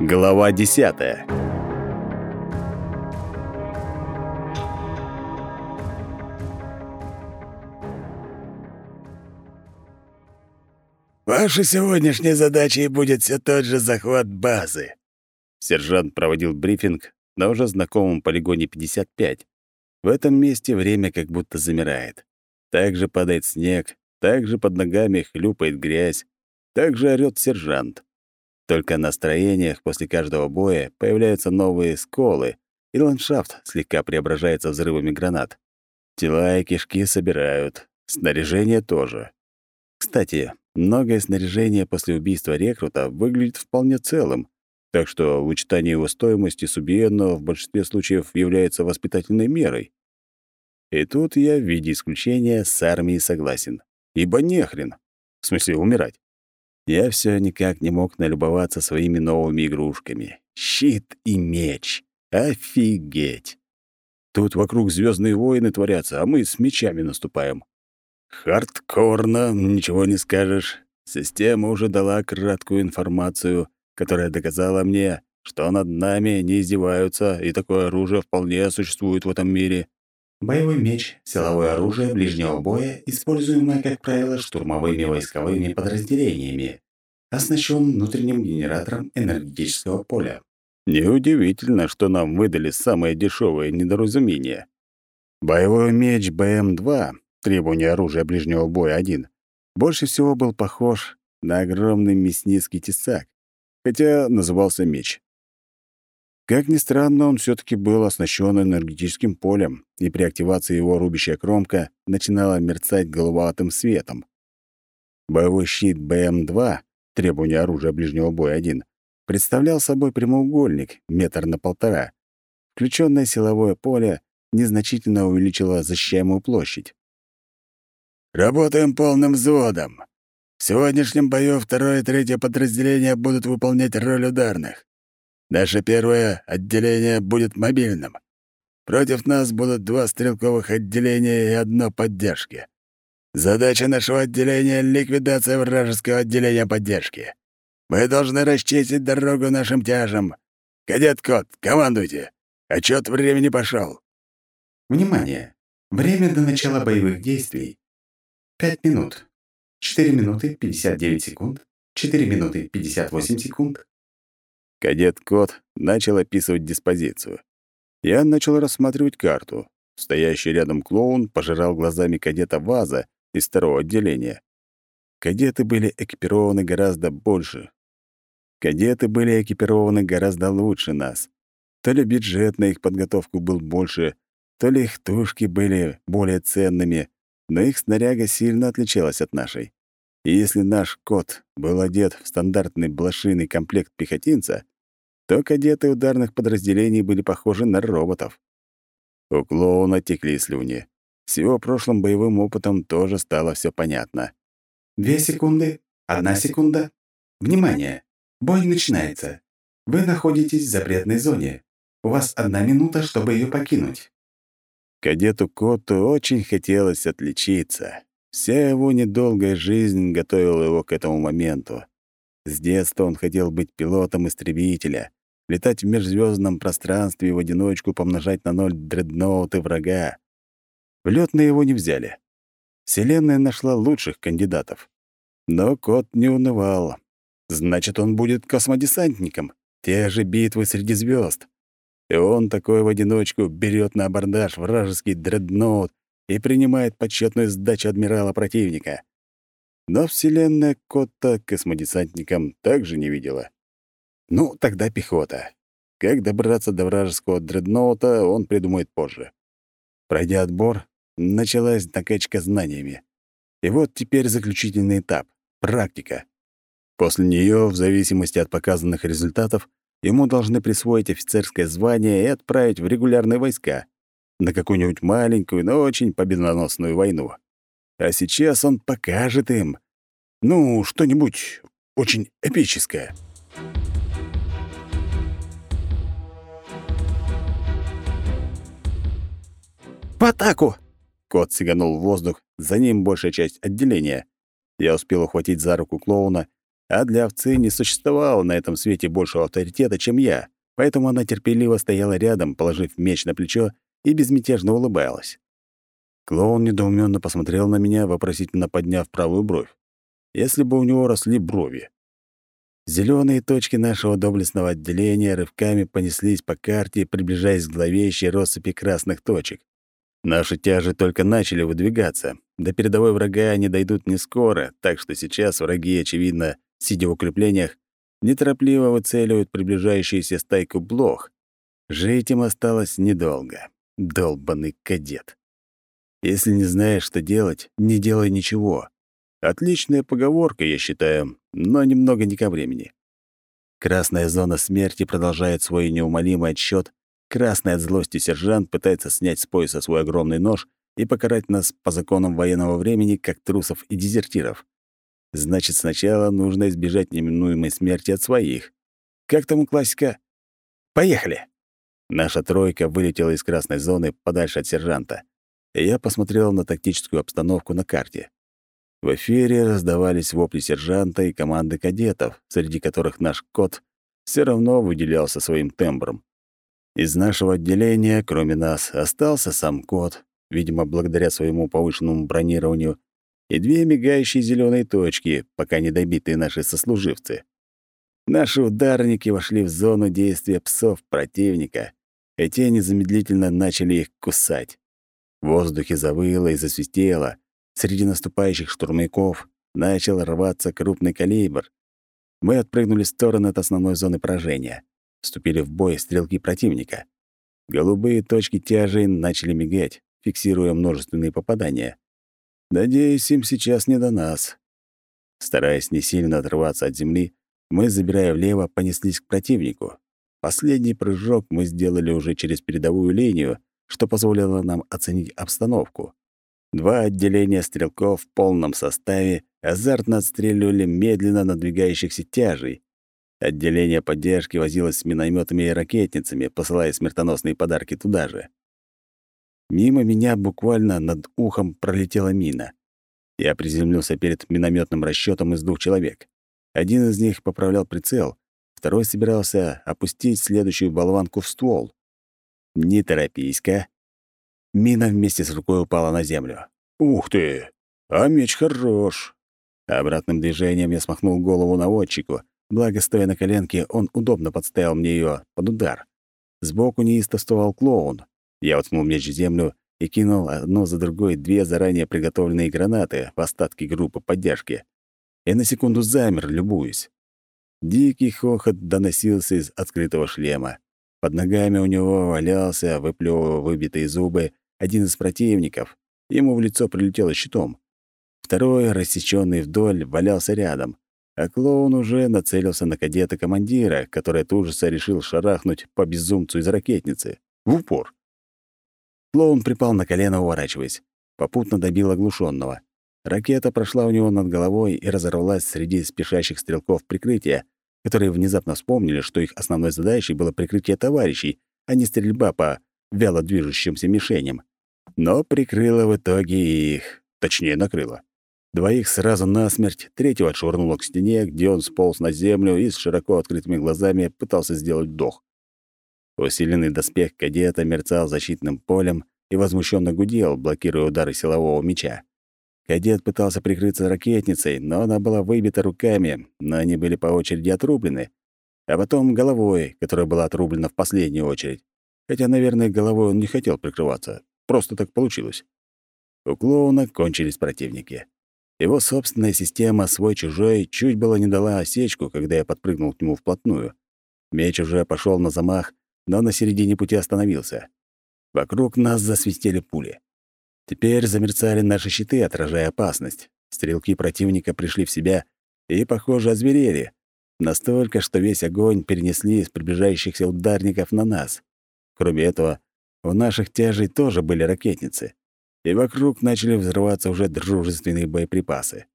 Глава десятая. «Ваша сегодняшняя задача и будет все тот же захват базы». Сержант проводил брифинг на уже знакомом полигоне 55. В этом месте время как будто замирает. Также падает снег, также под ногами хлюпает грязь, также орёт сержант. Только на строениях после каждого боя появляются новые сколы, и ландшафт слегка преображается взрывами гранат. Тела и кишки собирают, снаряжение тоже. Кстати, многое снаряжение после убийства рекрута выглядит вполне целым, так что вычитание его стоимости с убиенного в большинстве случаев является воспитательной мерой. И тут я в виде исключения с армией согласен. Ибо нехрен. В смысле, умирать. Я все никак не мог налюбоваться своими новыми игрушками. Щит и меч. Офигеть! Тут вокруг звездные войны творятся, а мы с мечами наступаем. Хардкорно, ничего не скажешь. Система уже дала краткую информацию, которая доказала мне, что над нами не издеваются, и такое оружие вполне существует в этом мире. Боевой меч – силовое оружие ближнего боя, используемое, как правило, штурмовыми войсковыми подразделениями. Оснащен внутренним генератором энергетического поля. Неудивительно, что нам выдали самое дешевое недоразумение. Боевой меч БМ-2, требование оружия ближнего боя 1, больше всего был похож на огромный мясницкий тесак, хотя назывался меч. Как ни странно, он все таки был оснащен энергетическим полем, и при активации его рубящая кромка начинала мерцать голубоватым светом. Боевой щит БМ-2, требование оружия ближнего боя 1, представлял собой прямоугольник, метр на полтора. Включенное силовое поле незначительно увеличило защищаемую площадь. «Работаем полным взводом. В сегодняшнем бою второе и третье подразделения будут выполнять роль ударных. Наше первое отделение будет мобильным. Против нас будут два стрелковых отделения и одно поддержки. Задача нашего отделения — ликвидация вражеского отделения поддержки. Мы должны расчистить дорогу нашим тяжам. Кадет Кот, командуйте. Отчет времени пошел. Внимание! Время до начала боевых действий. 5 минут. 4 минуты 59 секунд. 4 минуты 58 секунд. Кадет Кот начал описывать диспозицию. Я начал рассматривать карту. Стоящий рядом клоун пожирал глазами кадета Ваза из второго отделения. Кадеты были экипированы гораздо больше. Кадеты были экипированы гораздо лучше нас. То ли бюджет на их подготовку был больше, то ли их тушки были более ценными, но их снаряга сильно отличалась от нашей. И если наш кот был одет в стандартный блошиный комплект пехотинца, то кадеты ударных подразделений были похожи на роботов. У клоуна текли слюни. С его прошлым боевым опытом тоже стало все понятно. Две секунды, одна секунда. Внимание! Бой начинается. Вы находитесь в запретной зоне. У вас одна минута, чтобы ее покинуть. Кадету Коту очень хотелось отличиться. Вся его недолгая жизнь готовила его к этому моменту. С детства он хотел быть пилотом истребителя, летать в межзвездном пространстве и в одиночку помножать на ноль дредноуты врага. В лёт на его не взяли. Вселенная нашла лучших кандидатов. Но кот не унывал. Значит, он будет космодесантником. Те же битвы среди звезд. И он такой в одиночку берет на абордаж вражеский дредноут и принимает почетную сдачу адмирала противника. Но Вселенная Котта космодесантником также не видела. Ну, тогда пехота. Как добраться до вражеского дредноута, он придумает позже. Пройдя отбор, началась накачка знаниями. И вот теперь заключительный этап — практика. После нее, в зависимости от показанных результатов, ему должны присвоить офицерское звание и отправить в регулярные войска на какую-нибудь маленькую, но очень победоносную войну. А сейчас он покажет им, ну, что-нибудь очень эпическое. «В атаку!» Кот сиганул в воздух, за ним большая часть отделения. Я успел ухватить за руку клоуна А для овцы не существовало на этом свете большего авторитета, чем я, поэтому она терпеливо стояла рядом, положив меч на плечо и безмятежно улыбалась. Клоун недоуменно посмотрел на меня, вопросительно подняв правую бровь. Если бы у него росли брови. Зеленые точки нашего доблестного отделения рывками понеслись по карте, приближаясь к зловещей россыпи красных точек. Наши тяжи только начали выдвигаться. До передовой врага они дойдут не скоро, так что сейчас враги, очевидно, сидя в укреплениях, неторопливо выцеливают приближающуюся стайку блох. Жить им осталось недолго. Долбанный кадет. Если не знаешь, что делать, не делай ничего. Отличная поговорка, я считаю, но немного не ко времени. Красная зона смерти продолжает свой неумолимый отсчет. Красный от злости сержант пытается снять с пояса свой огромный нож и покарать нас по законам военного времени как трусов и дезертиров. Значит, сначала нужно избежать неминуемой смерти от своих. Как там у классика? Поехали! Наша тройка вылетела из красной зоны подальше от сержанта. Я посмотрел на тактическую обстановку на карте. В эфире раздавались вопли сержанта и команды кадетов, среди которых наш кот все равно выделялся своим тембром. Из нашего отделения, кроме нас, остался сам кот, видимо, благодаря своему повышенному бронированию, и две мигающие зеленые точки, пока не добитые наши сослуживцы. Наши ударники вошли в зону действия псов противника, и те незамедлительно начали их кусать. В воздухе завыло и засвистело. Среди наступающих штурмяков начал рваться крупный калибр. Мы отпрыгнули в сторону от основной зоны поражения. Вступили в бой стрелки противника. Голубые точки тяжей начали мигать, фиксируя множественные попадания. Надеюсь, им сейчас не до нас. Стараясь не сильно отрываться от земли, мы, забирая влево, понеслись к противнику. Последний прыжок мы сделали уже через передовую линию, что позволило нам оценить обстановку. Два отделения стрелков в полном составе азартно отстреливали медленно надвигающихся тяжей. Отделение поддержки возилось с минометами и ракетницами, посылая смертоносные подарки туда же. Мимо меня буквально над ухом пролетела мина. Я приземлился перед минометным расчетом из двух человек. Один из них поправлял прицел, второй собирался опустить следующую болванку в ствол. «Не торопись-ка». Мина вместе с рукой упала на землю. «Ух ты! А меч хорош!» Обратным движением я смахнул голову наводчику. Благо, стоя на коленке, он удобно подставил мне ее под удар. Сбоку неистовствовал клоун. Я воткнул меч в землю и кинул одну за другой две заранее приготовленные гранаты в остатки группы поддержки. И на секунду замер, любуясь. Дикий хохот доносился из открытого шлема. Под ногами у него валялся, выплёвывая выбитые зубы, один из противников. Ему в лицо прилетело щитом. Второй, рассечённый вдоль, валялся рядом. А клоун уже нацелился на кадета-командира, который от ужаса решил шарахнуть по безумцу из ракетницы. В упор. Клоун припал на колено, уворачиваясь. Попутно добил оглушенного. Ракета прошла у него над головой и разорвалась среди спешащих стрелков прикрытия, которые внезапно вспомнили, что их основной задачей было прикрытие товарищей, а не стрельба по вяло движущимся мишеням. Но прикрыло в итоге их, точнее, накрыло. Двоих сразу насмерть, третьего отшвырнуло к стене, где он сполз на землю и с широко открытыми глазами пытался сделать вдох. Усиленный доспех кадета мерцал защитным полем и возмущенно гудел, блокируя удары силового меча. Кадет пытался прикрыться ракетницей, но она была выбита руками, но они были по очереди отрублены, а потом головой, которая была отрублена в последнюю очередь. Хотя, наверное, головой он не хотел прикрываться. Просто так получилось. У клоуна кончились противники. Его собственная система «свой-чужой» чуть было не дала осечку, когда я подпрыгнул к нему вплотную. Меч уже пошел на замах, но на середине пути остановился. Вокруг нас засвистели пули. Теперь замерцали наши щиты, отражая опасность. Стрелки противника пришли в себя и, похоже, озверели. Настолько, что весь огонь перенесли из приближающихся ударников на нас. Кроме этого, у наших тяжей тоже были ракетницы. И вокруг начали взрываться уже дружественные боеприпасы.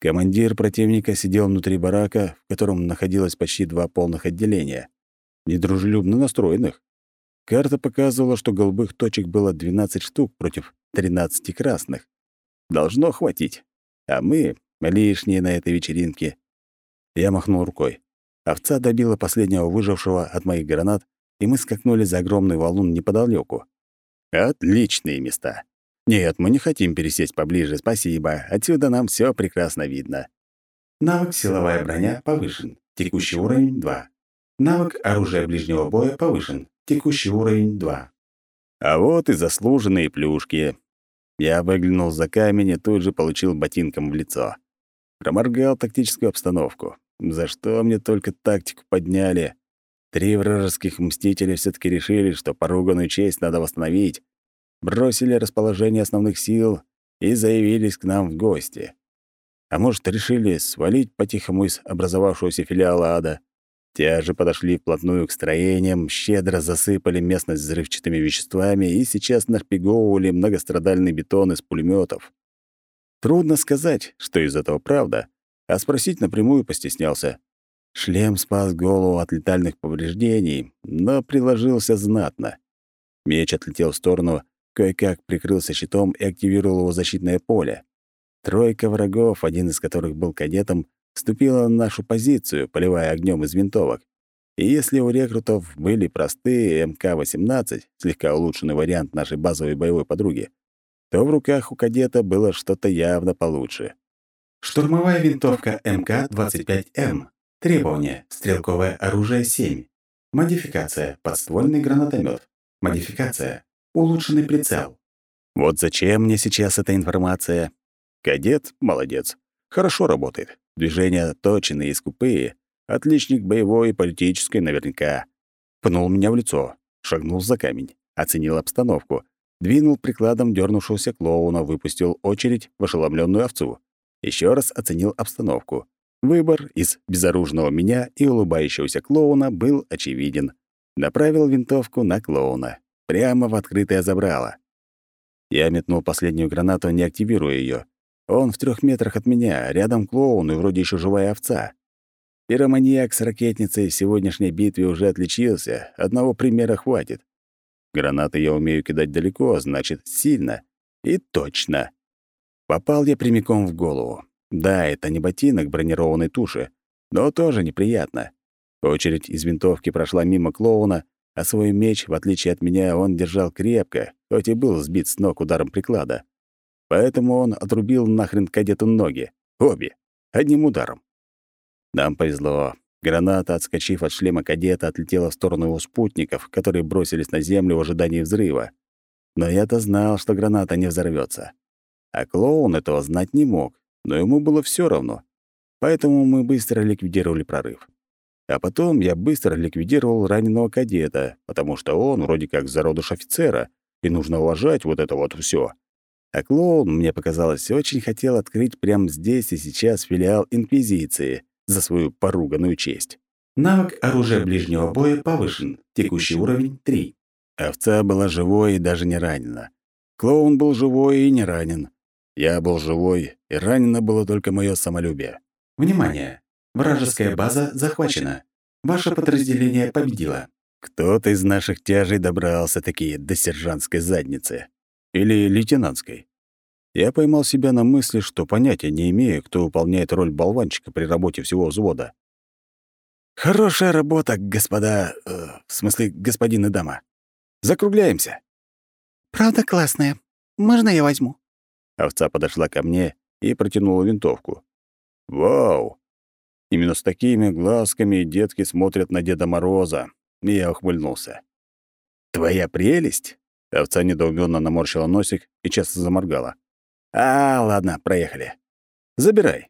Командир противника сидел внутри барака, в котором находилось почти два полных отделения недружелюбно настроенных. Карта показывала, что голубых точек было 12 штук против 13 красных. Должно хватить. А мы лишние на этой вечеринке. Я махнул рукой. Овца добила последнего выжившего от моих гранат, и мы скакнули за огромный валун неподалеку. Отличные места. Нет, мы не хотим пересесть поближе, спасибо. Отсюда нам все прекрасно видно. Навык «Силовая броня» повышен. Текущий уровень 2. Навык «Оружие ближнего боя» повышен. Текущий уровень 2. А вот и заслуженные плюшки. Я выглянул за камень и тут же получил ботинком в лицо. Проморгал тактическую обстановку. За что мне только тактику подняли? Три вражеских мстителя все таки решили, что поруганную честь надо восстановить, бросили расположение основных сил и заявились к нам в гости. А может, решили свалить по-тихому из образовавшегося филиала ада. Те же подошли вплотную к строениям, щедро засыпали местность взрывчатыми веществами и сейчас нашпиговывали многострадальный бетон из пулеметов. Трудно сказать, что из этого правда, а спросить напрямую постеснялся. Шлем спас голову от летальных повреждений, но приложился знатно. Меч отлетел в сторону, кое-как прикрылся щитом и активировал его защитное поле. Тройка врагов, один из которых был кадетом, вступила на нашу позицию, поливая огнем из винтовок. И если у рекрутов были простые МК-18, слегка улучшенный вариант нашей базовой боевой подруги, то в руках у кадета было что-то явно получше. Штурмовая винтовка МК-25М. Требования. Стрелковое оружие 7. Модификация. Подствольный гранатомет. Модификация. Улучшенный прицел. Вот зачем мне сейчас эта информация? Кадет — молодец. Хорошо работает. Движения точные и скупые. Отличник боевой и политической наверняка. Пнул меня в лицо. Шагнул за камень. Оценил обстановку. Двинул прикладом дернувшегося клоуна, выпустил очередь в ошеломленную овцу. Еще раз оценил обстановку. Выбор из безоружного меня и улыбающегося клоуна был очевиден. Направил винтовку на клоуна. Прямо в открытое забрало. Я метнул последнюю гранату, не активируя ее. Он в трех метрах от меня, рядом клоун и вроде еще живая овца. Пироманьяк с ракетницей в сегодняшней битве уже отличился, одного примера хватит. Гранаты я умею кидать далеко, значит, сильно. И точно. Попал я прямиком в голову. Да, это не ботинок бронированной туши, но тоже неприятно. Очередь из винтовки прошла мимо клоуна, а свой меч, в отличие от меня, он держал крепко, хоть и был сбит с ног ударом приклада. Поэтому он отрубил нахрен кадету ноги. Обе. Одним ударом. Нам повезло. Граната, отскочив от шлема кадета, отлетела в сторону его спутников, которые бросились на землю в ожидании взрыва. Но я-то знал, что граната не взорвется. А клоун этого знать не мог, но ему было все равно. Поэтому мы быстро ликвидировали прорыв. А потом я быстро ликвидировал раненого кадета, потому что он вроде как зародыш офицера, и нужно уважать вот это вот все. А клоун, мне показалось, очень хотел открыть прямо здесь и сейчас филиал Инквизиции за свою поруганную честь. Навык оружия ближнего боя повышен. Текущий уровень 3. Овца была живой и даже не ранена. Клоун был живой и не ранен. Я был живой, и ранено было только мое самолюбие. Внимание! Вражеская база захвачена. Ваше подразделение победило. Кто-то из наших тяжей добрался такие до сержантской задницы. Или лейтенантской. Я поймал себя на мысли, что понятия не имею, кто выполняет роль болванчика при работе всего взвода. «Хорошая работа, господа... Э, в смысле, господин и дама. Закругляемся». «Правда классная. Можно я возьму?» Овца подошла ко мне и протянула винтовку. «Вау! Именно с такими глазками детки смотрят на Деда Мороза». Я ухмыльнулся. «Твоя прелесть?» Овца недоуменно наморщила носик и часто заморгала. «А, ладно, проехали. Забирай».